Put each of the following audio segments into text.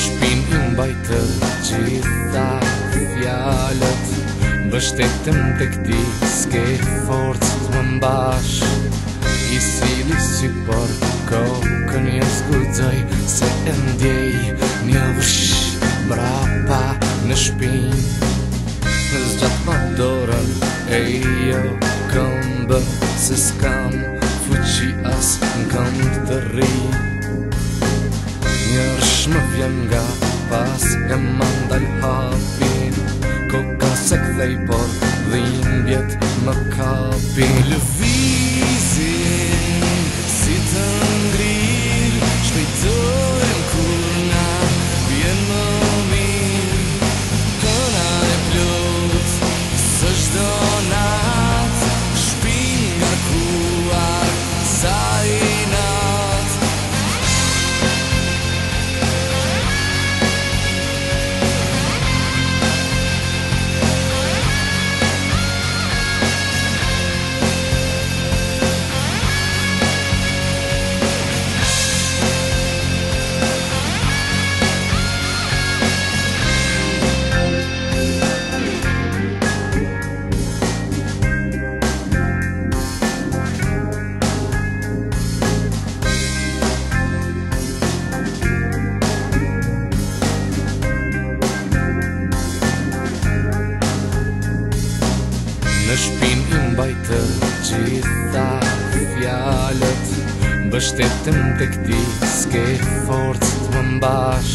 shpin i mbaj të gjitha fjalët Bështetëm të këti s'ke forcë të më mbash I sili si për kokën një zgudzoj Se e ndjej një vësh mrapa në shpin Në zgjatë më dorën e jo këmbë Se s'kam fuqi asë në këmbë të rrinë Nuk jam nga pas e mandal hapin kok ka kthej por vjen vet nuk ka be lvi Në shpin imbaj të gjitha fjalet Bështetëm të këti s'ke forcë të më mbash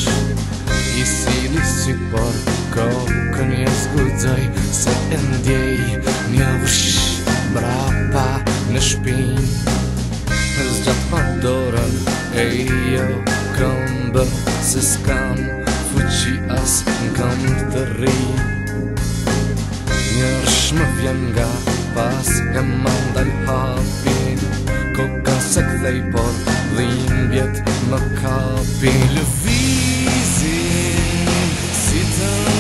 I sili si por kokën e zgudzoj Se e ndjej një vësh mrapa në shpin Zgjatë pa dorën e jo këmbë Se s'kam fuqi as në këmbë të rritë Tash më vjen nga pas Nga mandal hapin Koka se kthej por Dhim bjet më kapin Lëvizin Si të